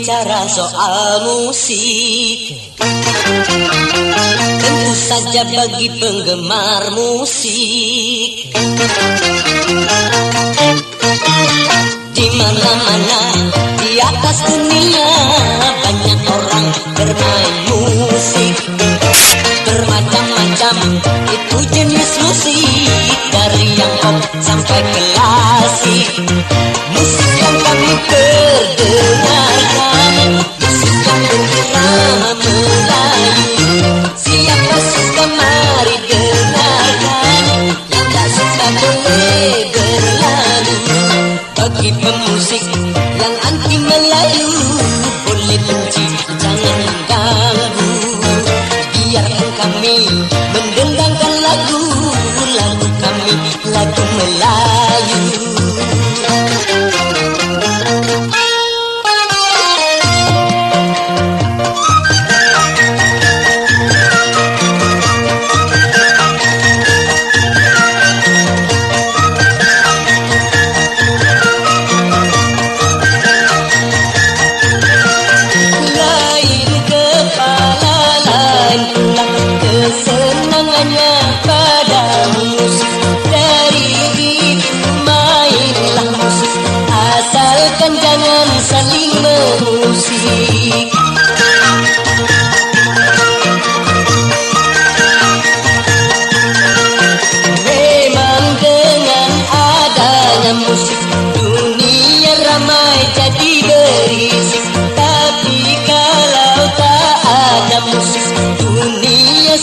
bicara soal musik. Tentu saja bagi penggemar musik. Di mana-mana di atas dunia Banyak orang bermain musik. Bermacam-macam itu jenis musik. Dari yang pop sampai klasik. Musik yang Melayu Boleh benci jangan mengganggu Biarkan kami mendendangkan lagu Lagu kami lagu Melayu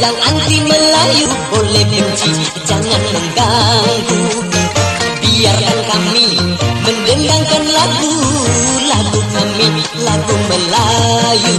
yang anti Melayu boleh benci jangan mengganggu. Biarkan kami mendendangkan lagu lagu kami lagu Melayu